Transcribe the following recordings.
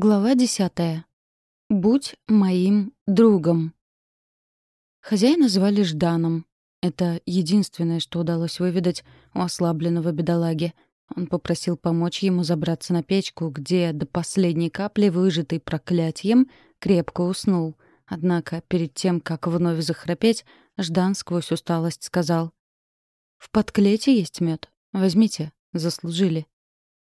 Глава десятая. Будь моим другом. Хозяина звали Жданом. Это единственное, что удалось выведать у ослабленного бедолаги. Он попросил помочь ему забраться на печку, где до последней капли, выжатой проклятием, крепко уснул. Однако перед тем, как вновь захрапеть, Ждан сквозь усталость сказал. «В подклете есть мед. Возьмите. Заслужили».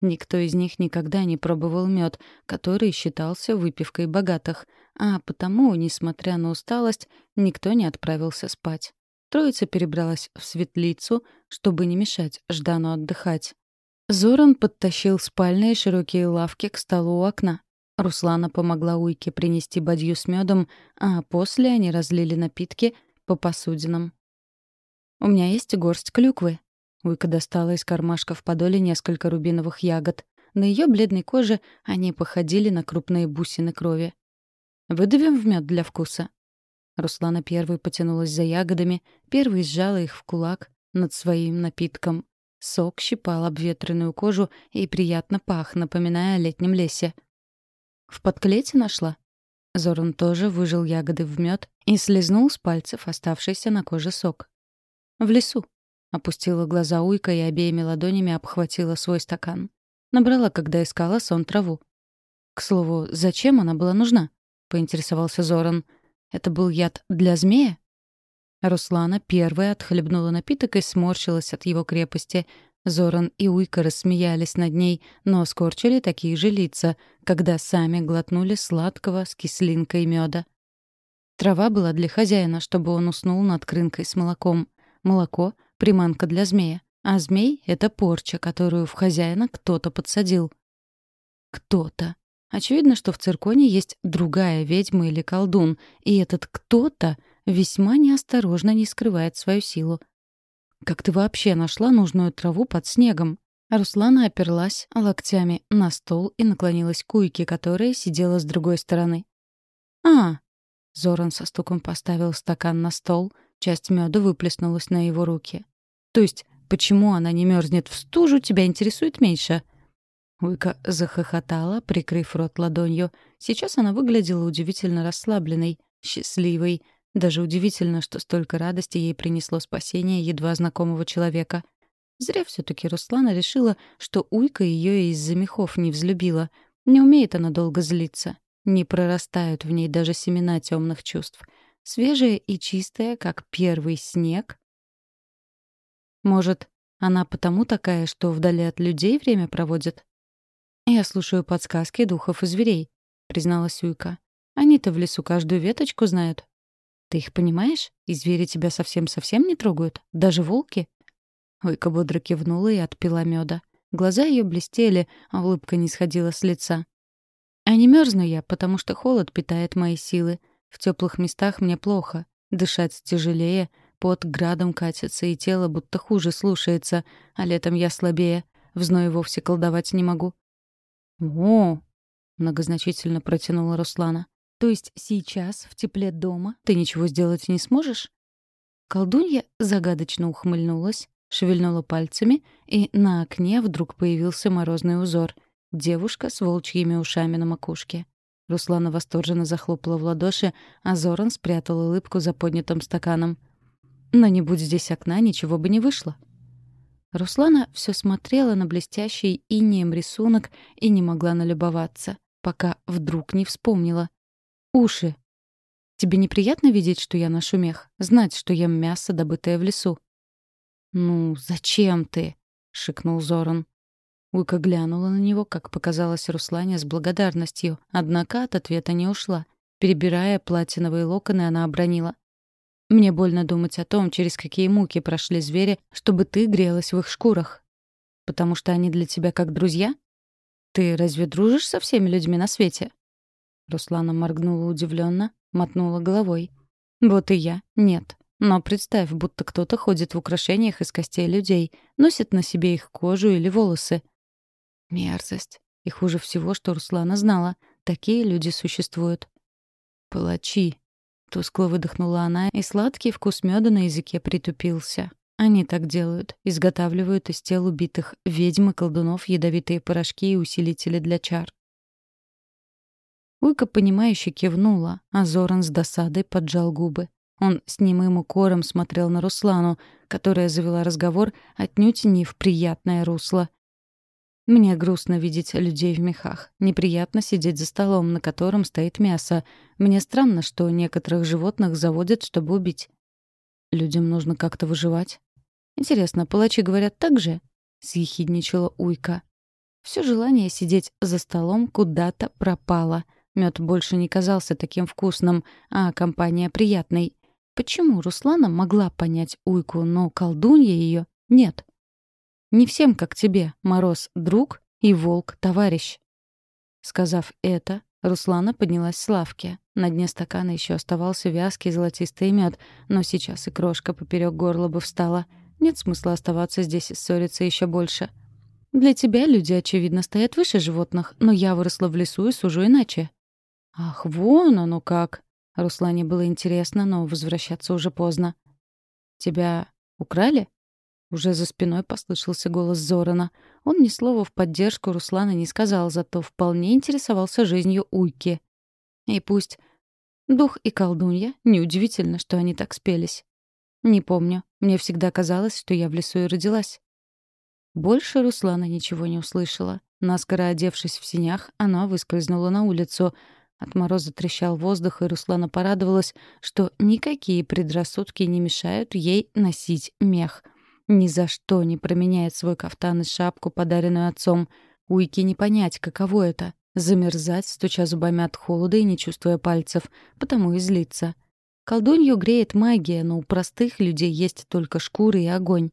Никто из них никогда не пробовал мед, который считался выпивкой богатых, а потому, несмотря на усталость, никто не отправился спать. Троица перебралась в светлицу, чтобы не мешать Ждану отдыхать. Зоран подтащил спальные широкие лавки к столу у окна. Руслана помогла Уйке принести бадью с медом, а после они разлили напитки по посудинам. «У меня есть горсть клюквы», Уйка достала из кармашка в подоле несколько рубиновых ягод. На ее бледной коже они походили на крупные бусины крови. «Выдавим в мед для вкуса». Руслана первой потянулась за ягодами, первой сжала их в кулак над своим напитком. Сок щипал обветренную кожу и приятно пах, напоминая о летнем лесе. «В подклете нашла?» Зоран тоже выжил ягоды в мед и слезнул с пальцев оставшийся на коже сок. «В лесу», Опустила глаза Уйка и обеими ладонями обхватила свой стакан. Набрала, когда искала сон траву. «К слову, зачем она была нужна?» — поинтересовался Зоран. «Это был яд для змея?» Руслана первая отхлебнула напиток и сморщилась от его крепости. Зоран и Уйка рассмеялись над ней, но скорчили такие же лица, когда сами глотнули сладкого с кислинкой меда. Трава была для хозяина, чтобы он уснул над крынкой с молоком. Молоко приманка для змея. А змей — это порча, которую в хозяина кто-то подсадил. Кто-то. Очевидно, что в цирконе есть другая ведьма или колдун, и этот кто-то весьма неосторожно не скрывает свою силу. «Как ты вообще нашла нужную траву под снегом?» Руслана оперлась локтями на стол и наклонилась к Уйке, которая сидела с другой стороны. «А!» Зоран со стуком поставил стакан на стол, часть меда выплеснулась на его руки. То есть, почему она не мерзнет в стужу, тебя интересует меньше?» Уйка захохотала, прикрыв рот ладонью. Сейчас она выглядела удивительно расслабленной, счастливой. Даже удивительно, что столько радости ей принесло спасение едва знакомого человека. Зря все таки Руслана решила, что Уйка ее из-за мехов не взлюбила. Не умеет она долго злиться. Не прорастают в ней даже семена темных чувств. Свежая и чистая, как первый снег, может, она потому такая, что вдали от людей время проводит? «Я слушаю подсказки духов и зверей», — призналась Уйка. «Они-то в лесу каждую веточку знают». «Ты их понимаешь? И звери тебя совсем-совсем не трогают? Даже волки?» Уйка бодро кивнула и отпила меда. Глаза ее блестели, а улыбка не сходила с лица. «А не мерзну я, потому что холод питает мои силы. В теплых местах мне плохо. Дышать тяжелее, Пот градом катится, и тело будто хуже слушается, а летом я слабее. В зное вовсе колдовать не могу. «О!» — многозначительно протянула Руслана. «То есть сейчас, в тепле дома, ты ничего сделать не сможешь?» Колдунья загадочно ухмыльнулась, шевельнула пальцами, и на окне вдруг появился морозный узор. Девушка с волчьими ушами на макушке. Руслана восторженно захлопала в ладоши, а Зоран спрятал улыбку за поднятым стаканом — но не будь здесь окна, ничего бы не вышло. Руслана все смотрела на блестящий инеем рисунок и не могла налюбоваться, пока вдруг не вспомнила. «Уши. Тебе неприятно видеть, что я ношу мех? Знать, что ем мясо, добытое в лесу?» «Ну, зачем ты?» — шикнул Зоран. Уйка глянула на него, как показалось Руслане, с благодарностью, однако от ответа не ушла. Перебирая платиновые локоны, она обронила. Мне больно думать о том, через какие муки прошли звери, чтобы ты грелась в их шкурах. Потому что они для тебя как друзья? Ты разве дружишь со всеми людьми на свете? Руслана моргнула удивленно, мотнула головой. Вот и я. Нет. Но представь, будто кто-то ходит в украшениях из костей людей, носит на себе их кожу или волосы. Мерзость. И хуже всего, что Руслана знала. Такие люди существуют. Палачи, Тускло выдохнула она, и сладкий вкус меда на языке притупился. Они так делают. Изготавливают из тел убитых ведьм и колдунов ядовитые порошки и усилители для чар. Уйка, понимающе кивнула, а Зоран с досадой поджал губы. Он с немым укором смотрел на Руслану, которая завела разговор отнюдь не в приятное русло. Мне грустно видеть людей в мехах. Неприятно сидеть за столом, на котором стоит мясо. Мне странно, что некоторых животных заводят, чтобы убить. Людям нужно как-то выживать. Интересно, палачи говорят так же? Съехидничала Уйка. Все желание сидеть за столом куда-то пропало. Мед больше не казался таким вкусным, а компания приятной. Почему Руслана могла понять Уйку, но колдунья ее нет? Не всем, как тебе, Мороз — друг и Волк — товарищ. Сказав это, Руслана поднялась с лавки. На дне стакана еще оставался вязкий золотистый мед, но сейчас и крошка поперек горла бы встала. Нет смысла оставаться здесь и ссориться еще больше. Для тебя люди, очевидно, стоят выше животных, но я выросла в лесу и сужу иначе. Ах, вон оно как! Руслане было интересно, но возвращаться уже поздно. Тебя украли? Уже за спиной послышался голос Зорана. Он ни слова в поддержку Руслана не сказал, зато вполне интересовался жизнью Уйки. И пусть дух и колдунья, неудивительно, что они так спелись. Не помню. Мне всегда казалось, что я в лесу и родилась. Больше Руслана ничего не услышала. Наскоро одевшись в синях, она выскользнула на улицу. От мороза трещал воздух, и Руслана порадовалась, что никакие предрассудки не мешают ей носить мех — ни за что не променяет свой кафтан и шапку, подаренную отцом. Уйки не понять, каково это — замерзать, стуча зубами от холода и не чувствуя пальцев, потому и злиться. Колдунью греет магия, но у простых людей есть только шкуры и огонь.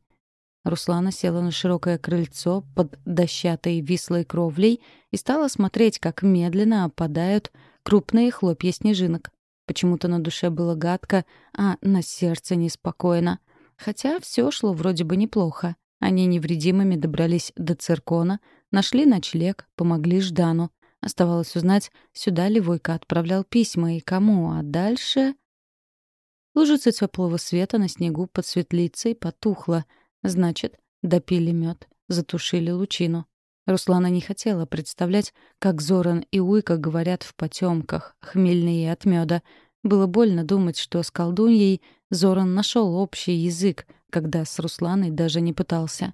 Руслана села на широкое крыльцо под дощатой вислой кровлей и стала смотреть, как медленно опадают крупные хлопья снежинок. Почему-то на душе было гадко, а на сердце неспокойно. Хотя все шло вроде бы неплохо. Они невредимыми добрались до циркона, нашли ночлег, помогли Ждану. Оставалось узнать, сюда ли Войка отправлял письма и кому, а дальше... Лужица теплого света на снегу под светлицей потухла. Значит, допили мед, затушили лучину. Руслана не хотела представлять, как Зоран и Уйка говорят в потемках, хмельные от меда. Было больно думать, что с колдуньей Зоран нашел общий язык, когда с Русланой даже не пытался.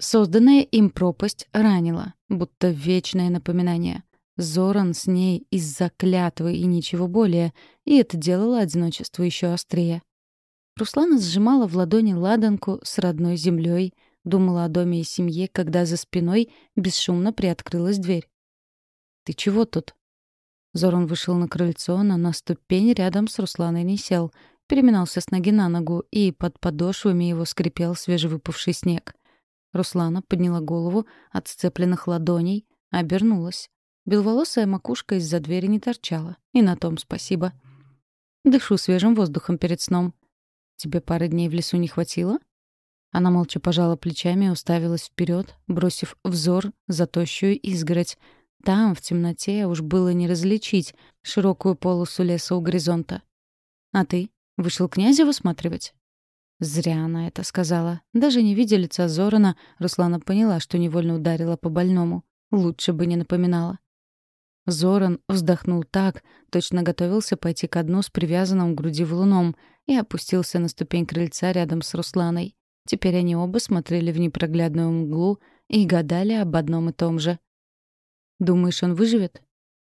Созданная им пропасть ранила, будто вечное напоминание. Зоран с ней из-за клятвы и ничего более, и это делало одиночество еще острее. Руслана сжимала в ладони ладанку с родной землей, думала о доме и семье, когда за спиной бесшумно приоткрылась дверь. «Ты чего тут?» Зоран вышел на крыльцо, но на ступень рядом с Русланой не сел, переминался с ноги на ногу, и под подошвами его скрипел свежевыпавший снег. Руслана подняла голову от сцепленных ладоней, обернулась. Беловолосая макушка из-за двери не торчала. И на том спасибо. Дышу свежим воздухом перед сном. Тебе пары дней в лесу не хватило? Она молча пожала плечами и уставилась вперед, бросив взор за тощую изгородь. Там, в темноте, уж было не различить широкую полосу леса у горизонта. А ты? Вышел князя высматривать? Зря она это сказала. Даже не видя лица Зорана, Руслана поняла, что невольно ударила по больному. Лучше бы не напоминала. Зоран вздохнул так, точно готовился пойти ко дну с привязанным к груди валуном и опустился на ступень крыльца рядом с Русланой. Теперь они оба смотрели в непроглядную мглу и гадали об одном и том же. «Думаешь, он выживет?»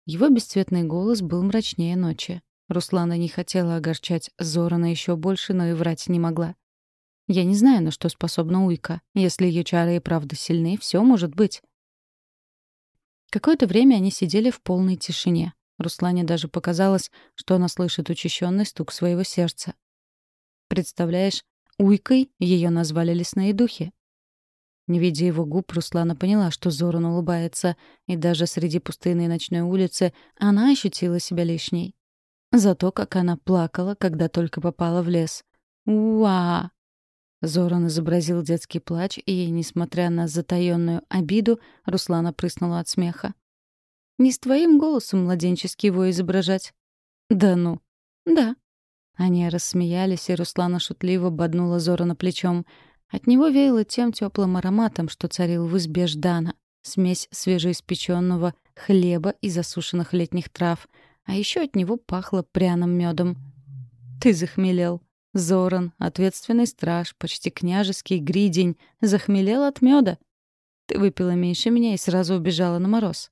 Его бесцветный голос был мрачнее ночи. Руслана не хотела огорчать Зорана еще больше, но и врать не могла. «Я не знаю, на что способна Уйка. Если ее чары и правда сильны, все может быть». Какое-то время они сидели в полной тишине. Руслане даже показалось, что она слышит учащенный стук своего сердца. «Представляешь, Уйкой ее назвали лесные духи». Не видя его губ, Руслана поняла, что Зоран улыбается, и даже среди пустынной ночной улицы она ощутила себя лишней. За то, как она плакала, когда только попала в лес. «Уа!» Зоран изобразил детский плач, и, несмотря на затаённую обиду, Руслана прыснула от смеха. «Не с твоим голосом младенческий его изображать». «Да ну». «Да». Они рассмеялись, и Руслана шутливо боднула Зорана плечом. От него веяло тем теплым ароматом, что царил в избе Ждана. смесь свежеиспеченного хлеба и засушенных летних трав, а еще от него пахло пряным медом. «Ты захмелел», Зоран, ответственный страж, почти княжеский гридень, захмелел от меда. Ты выпила меньше меня и сразу убежала на мороз.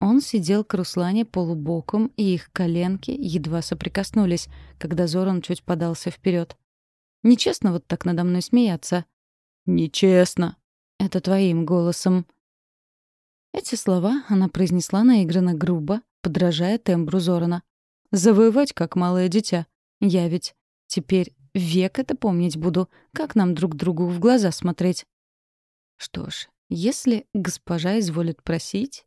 Он сидел к Руслане полубоком, и их коленки едва соприкоснулись, когда Зоран чуть подался вперед. «Нечестно вот так надо мной смеяться». «Нечестно». «Это твоим голосом». Эти слова она произнесла наигранно грубо, подражая тембру Зорана. «Завоевать, как малое дитя. Я ведь Теперь век это помнить буду, как нам друг другу в глаза смотреть. Что ж, если госпожа изволит просить...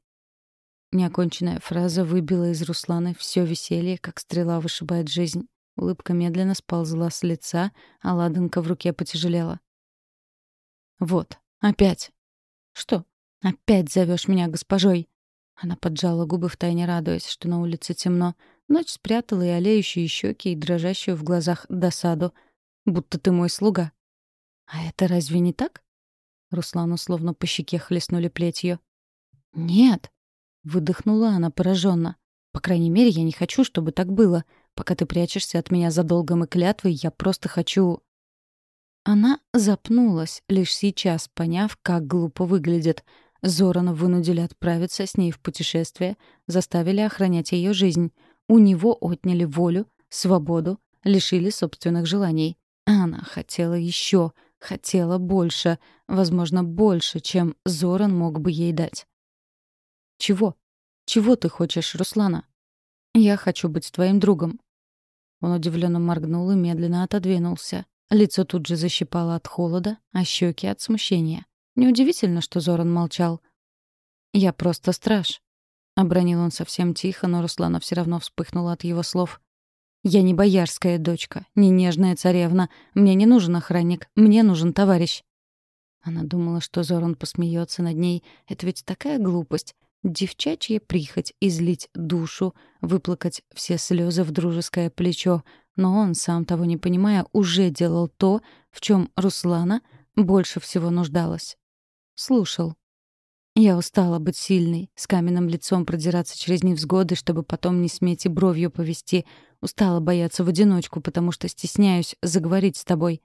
Неоконченная фраза выбила из Русланы все веселье, как стрела вышибает жизнь. Улыбка медленно сползла с лица, а ладанка в руке потяжелела. «Вот, опять!» «Что? Опять зовешь меня госпожой?» Она поджала губы, втайне радуясь, что на улице темно, Ночь спрятала и олеющие щеки, и дрожащую в глазах досаду. «Будто ты мой слуга». «А это разве не так?» Руслану словно по щеке хлестнули плетью. «Нет», — выдохнула она пораженно. «По крайней мере, я не хочу, чтобы так было. Пока ты прячешься от меня за долгом и клятвой, я просто хочу...» Она запнулась, лишь сейчас поняв, как глупо выглядит. Зорана вынудили отправиться с ней в путешествие, заставили охранять ее жизнь. У него отняли волю, свободу, лишили собственных желаний. Она хотела еще, хотела больше, возможно, больше, чем Зоран мог бы ей дать. «Чего? Чего ты хочешь, Руслана?» «Я хочу быть твоим другом». Он удивленно моргнул и медленно отодвинулся. Лицо тут же защипало от холода, а щеки — от смущения. Неудивительно, что Зоран молчал. «Я просто страж. Обронил он совсем тихо, но Руслана все равно вспыхнула от его слов. «Я не боярская дочка, не нежная царевна. Мне не нужен охранник, мне нужен товарищ». Она думала, что Зоран посмеется над ней. Это ведь такая глупость. Девчачья прихоть излить душу, выплакать все слезы в дружеское плечо. Но он, сам того не понимая, уже делал то, в чем Руслана больше всего нуждалась. Слушал. Я устала быть сильной, с каменным лицом продираться через невзгоды, чтобы потом не сметь и бровью повести. Устала бояться в одиночку, потому что стесняюсь заговорить с тобой.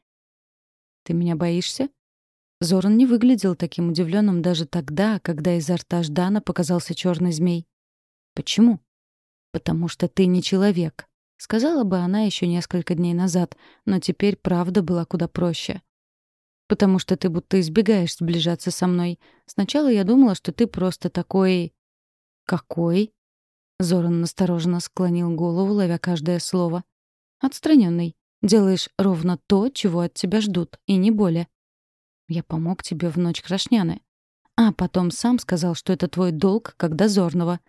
Ты меня боишься? Зоран не выглядел таким удивленным даже тогда, когда изо рта Ждана показался черный змей. Почему? Потому что ты не человек. Сказала бы она еще несколько дней назад, но теперь правда была куда проще потому что ты будто избегаешь сближаться со мной. Сначала я думала, что ты просто такой... Какой? Зоран настороженно склонил голову, ловя каждое слово. Отстраненный. Делаешь ровно то, чего от тебя ждут, и не более. Я помог тебе в ночь Крашняны. А потом сам сказал, что это твой долг, как дозорного.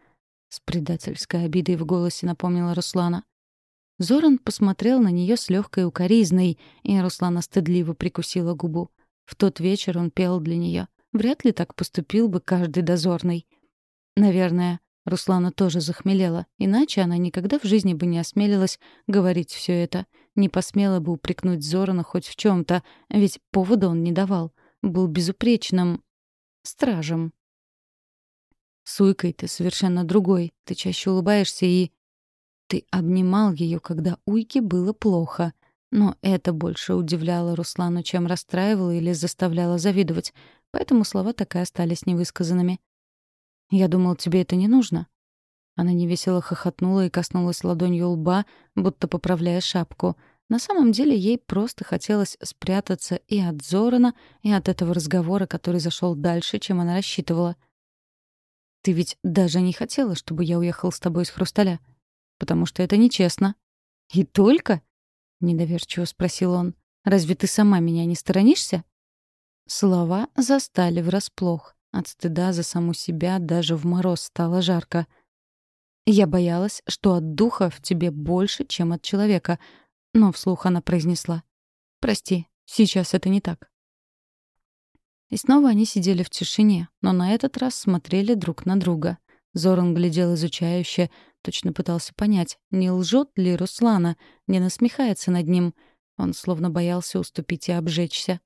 С предательской обидой в голосе напомнила Руслана. Зоран посмотрел на нее с легкой укоризной, и Руслана стыдливо прикусила губу. В тот вечер он пел для нее. Вряд ли так поступил бы каждый дозорный. Наверное, Руслана тоже захмелела, иначе она никогда в жизни бы не осмелилась говорить все это, не посмела бы упрекнуть Зорана хоть в чем то ведь повода он не давал, был безупречным стражем. Суйкой ты совершенно другой, ты чаще улыбаешься и... Ты обнимал ее, когда Уйке было плохо. Но это больше удивляло Руслану, чем расстраивало или заставляло завидовать. Поэтому слова так и остались невысказанными. «Я думал, тебе это не нужно». Она невесело хохотнула и коснулась ладонью лба, будто поправляя шапку. На самом деле ей просто хотелось спрятаться и от Зорана, и от этого разговора, который зашел дальше, чем она рассчитывала. «Ты ведь даже не хотела, чтобы я уехал с тобой из Хрусталя?» потому что это нечестно». «И только?» — недоверчиво спросил он. «Разве ты сама меня не сторонишься?» Слова застали врасплох. От стыда за саму себя даже в мороз стало жарко. «Я боялась, что от духа в тебе больше, чем от человека», но вслух она произнесла. «Прости, сейчас это не так». И снова они сидели в тишине, но на этот раз смотрели друг на друга. Зоран глядел изучающе, точно пытался понять, не лжет ли Руслана, не насмехается над ним. Он словно боялся уступить и обжечься.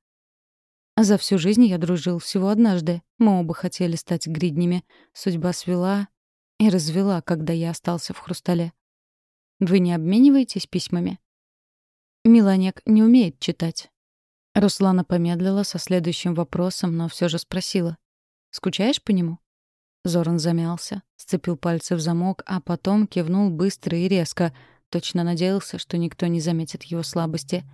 За всю жизнь я дружил всего однажды. Мы оба хотели стать гриднями. Судьба свела и развела, когда я остался в хрустале. Вы не обмениваетесь письмами? Миланек не умеет читать. Руслана помедлила со следующим вопросом, но все же спросила. «Скучаешь по нему?» Зоран замялся, сцепил пальцы в замок, а потом кивнул быстро и резко, точно надеялся, что никто не заметит его слабости.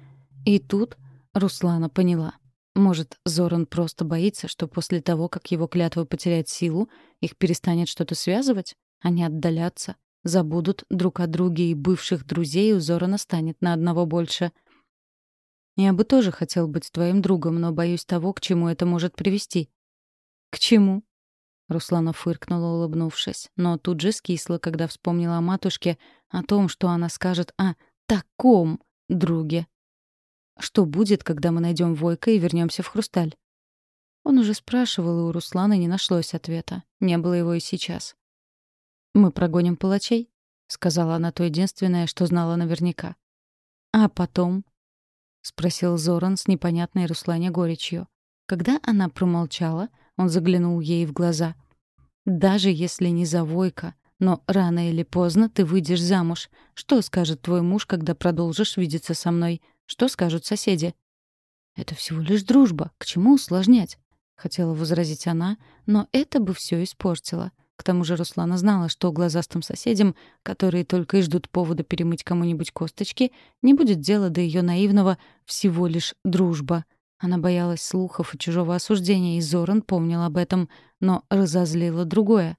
И тут Руслана поняла. Может, Зоран просто боится, что после того, как его клятва потеряет силу, их перестанет что-то связывать? Они отдалятся, забудут друг о друге, и бывших друзей у Зорана станет на одного больше. «Я бы тоже хотел быть твоим другом, но боюсь того, к чему это может привести». «К чему?» Руслана фыркнула, улыбнувшись, но тут же скисла, когда вспомнила о матушке, о том, что она скажет о таком друге. Что будет, когда мы найдем Войка и вернемся в Хрусталь? Он уже спрашивал, и у Русланы не нашлось ответа. Не было его и сейчас. «Мы прогоним палачей», — сказала она то единственное, что знала наверняка. «А потом?» — спросил Зоран с непонятной Руслане горечью. Когда она промолчала, он заглянул ей в глаза. «Даже если не за Войка, но рано или поздно ты выйдешь замуж. Что скажет твой муж, когда продолжишь видеться со мной? Что скажут соседи? Это всего лишь дружба. К чему усложнять? Хотела возразить она, но это бы все испортило. К тому же Руслана знала, что глазастым соседям, которые только и ждут повода перемыть кому-нибудь косточки, не будет дела до ее наивного «всего лишь дружба». Она боялась слухов и чужого осуждения, и Зоран помнил об этом, но разозлило другое.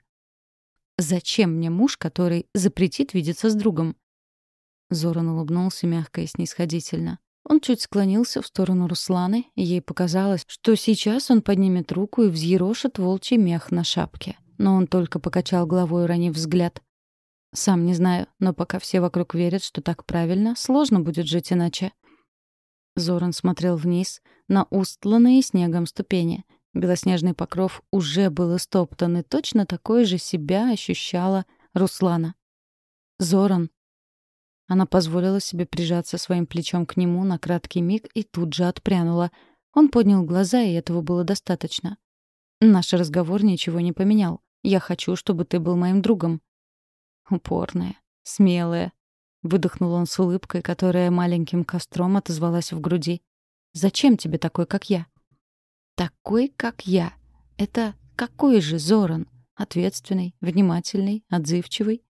«Зачем мне муж, который запретит видеться с другом?» Зоран улыбнулся мягко и снисходительно. Он чуть склонился в сторону Русланы, и ей показалось, что сейчас он поднимет руку и взъерошит волчий мех на шапке. Но он только покачал головой, уронив взгляд. «Сам не знаю, но пока все вокруг верят, что так правильно, сложно будет жить иначе». Зоран смотрел вниз на устланные снегом ступени. Белоснежный покров уже был истоптан, и точно такое же себя ощущала Руслана. «Зоран», она позволила себе прижаться своим плечом к нему на краткий миг и тут же отпрянула. Он поднял глаза, и этого было достаточно. «Наш разговор ничего не поменял. Я хочу, чтобы ты был моим другом». «Упорная, смелая», — выдохнул он с улыбкой, которая маленьким костром отозвалась в груди. «Зачем тебе такой, как я?» «Такой, как я. Это какой же Зоран? Ответственный, внимательный, отзывчивый?»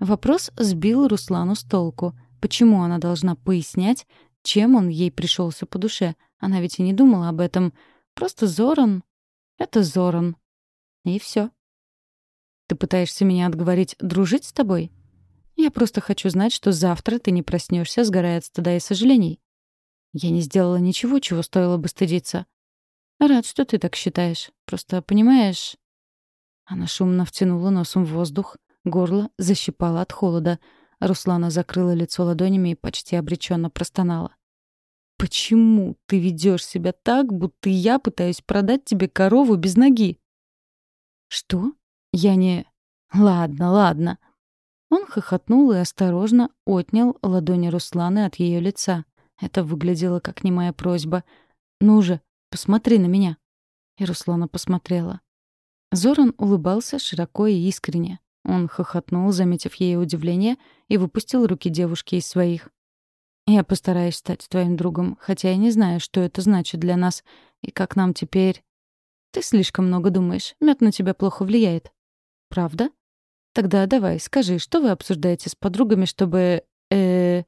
Вопрос сбил Руслану с толку. Почему она должна пояснять, чем он ей пришелся по душе? Она ведь и не думала об этом. Просто Зоран — это Зоран. И все. Ты пытаешься меня отговорить дружить с тобой? Я просто хочу знать, что завтра ты не проснешься, сгорая от стыда и сожалений. Я не сделала ничего, чего стоило бы стыдиться. Рад, что ты так считаешь. Просто понимаешь... Она шумно втянула носом в воздух, Горло защипало от холода. Руслана закрыла лицо ладонями и почти обреченно простонала. «Почему ты ведешь себя так, будто я пытаюсь продать тебе корову без ноги?» «Что? Я не...» «Ладно, ладно». Он хохотнул и осторожно отнял ладони Русланы от ее лица. Это выглядело как немая просьба. «Ну же, посмотри на меня». И Руслана посмотрела. Зоран улыбался широко и искренне. Он хохотнул, заметив ей удивление, и выпустил руки девушки из своих. «Я постараюсь стать твоим другом, хотя я не знаю, что это значит для нас, и как нам теперь...» «Ты слишком много думаешь. Мед на тебя плохо влияет». «Правда? Тогда давай, скажи, что вы обсуждаете с подругами, чтобы... э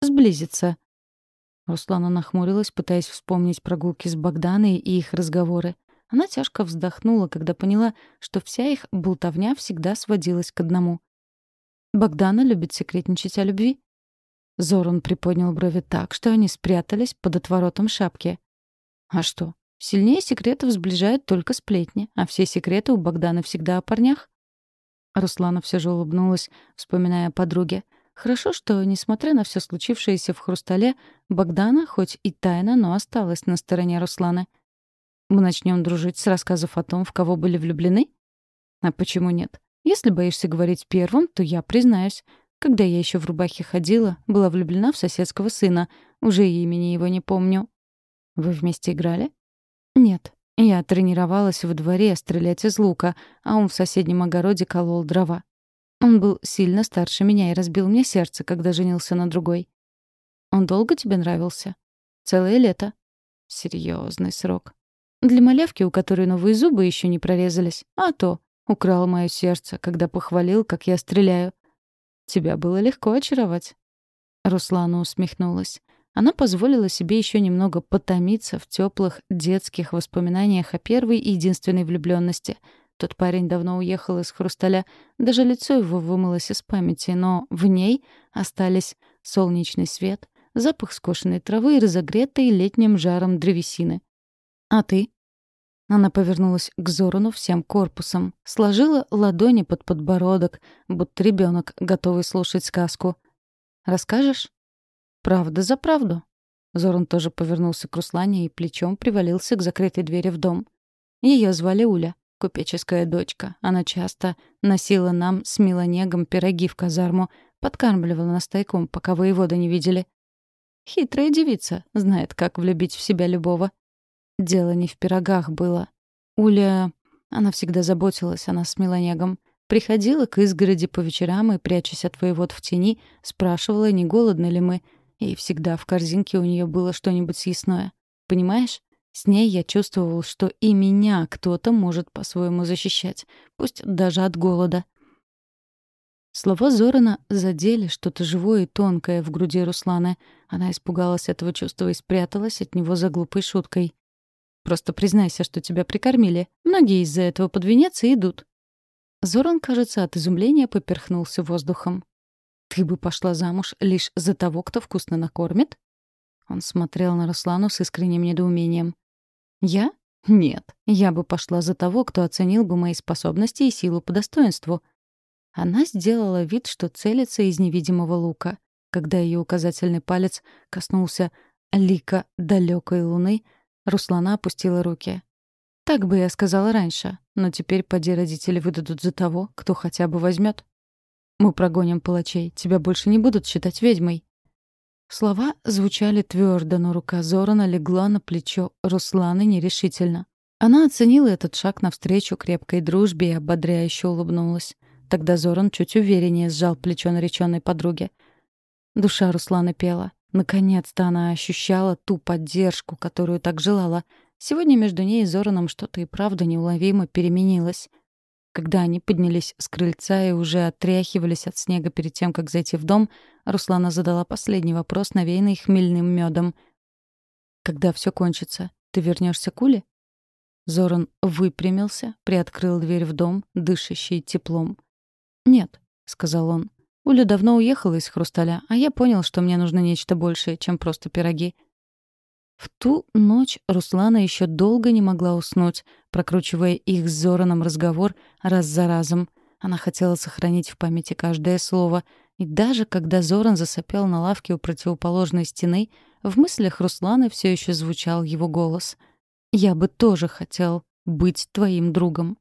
сблизиться?» Руслана нахмурилась, пытаясь вспомнить прогулки с Богданой и их разговоры. Она тяжко вздохнула, когда поняла, что вся их болтовня всегда сводилась к одному. «Богдана любит секретничать о любви?» Зоран приподнял брови так, что они спрятались под отворотом шапки. «А что? Сильнее секретов сближают только сплетни, а все секреты у Богдана всегда о парнях?» Руслана все же улыбнулась, вспоминая о подруге. Хорошо, что, несмотря на все случившееся в «Хрустале», Богдана, хоть и тайно, но осталась на стороне Русланы — мы начнем дружить с рассказов о том, в кого были влюблены? А почему нет? Если боишься говорить первым, то я признаюсь. Когда я еще в рубахе ходила, была влюблена в соседского сына. Уже имени его не помню. Вы вместе играли? «Нет, я тренировалась во дворе стрелять из лука, а он в соседнем огороде колол дрова. Он был сильно старше меня и разбил мне сердце, когда женился на другой. Он долго тебе нравился? Целое лето. Серьезный срок. Для малявки, у которой новые зубы еще не прорезались. А то. Украл мое сердце, когда похвалил, как я стреляю. Тебя было легко очаровать. Руслана усмехнулась. Она позволила себе еще немного потомиться в теплых детских воспоминаниях о первой и единственной влюбленности. Тот парень давно уехал из хрусталя, даже лицо его вымылось из памяти, но в ней остались солнечный свет, запах скошенной травы и разогретой летним жаром древесины. «А ты?» Она повернулась к Зорану всем корпусом, сложила ладони под подбородок, будто ребенок, готовый слушать сказку. «Расскажешь?» «Правда за правду». Зоран тоже повернулся к Руслане и плечом привалился к закрытой двери в дом. Ее звали Уля, купеческая дочка. Она часто носила нам с Милонегом пироги в казарму, подкармливала нас тайком, пока воевода не видели. Хитрая девица, знает, как влюбить в себя любого. Дело не в пирогах было. Уля... Она всегда заботилась о нас с Меланегом. Приходила к изгороди по вечерам и, прячась от воевод в тени, спрашивала, не голодны ли мы. И всегда в корзинке у нее было что-нибудь съестное. Понимаешь? С ней я чувствовал, что и меня кто-то может по-своему защищать, пусть даже от голода. Слова Зорана задели что-то живое и тонкое в груди Русланы. Она испугалась этого чувства и спряталась от него за глупой шуткой. «Просто признайся, что тебя прикормили. Многие из-за этого под венец и идут». Зоран, кажется, от изумления поперхнулся воздухом. «Ты бы пошла замуж лишь за того, кто вкусно накормит?» Он смотрел на Руслану с искренним недоумением. «Я? Нет. Я бы пошла за того, кто оценил бы мои способности и силу по достоинству. Она сделала вид, что целится из невидимого лука. Когда ее указательный палец коснулся лика далекой луны, Руслана опустила руки. «Так бы я сказала раньше, но теперь поди родители выдадут за того, кто хотя бы возьмет. Мы прогоним палачей, тебя больше не будут считать ведьмой». Слова звучали твердо, но рука Зорана легла на плечо Русланы нерешительно. Она оценила этот шаг навстречу крепкой дружбе и ободряюще улыбнулась. Тогда Зоран чуть увереннее сжал плечо нареченной подруги. Душа Руслана пела. Наконец-то она ощущала ту поддержку, которую так желала. Сегодня между ней и Зораном что-то и правда неуловимо переменилось. Когда они поднялись с крыльца и уже отряхивались от снега перед тем, как зайти в дом, Руслана задала последний вопрос, навеянный хмельным медом. «Когда все кончится, ты вернешься к Уле?» Зоран выпрямился, приоткрыл дверь в дом, дышащий теплом. «Нет», — сказал он. «Уля давно уехала из Хрусталя, а я понял, что мне нужно нечто большее, чем просто пироги». В ту ночь Руслана еще долго не могла уснуть, прокручивая их с Зораном разговор раз за разом. Она хотела сохранить в памяти каждое слово, и даже когда Зоран засопел на лавке у противоположной стены, в мыслях Русланы все еще звучал его голос. «Я бы тоже хотел быть твоим другом».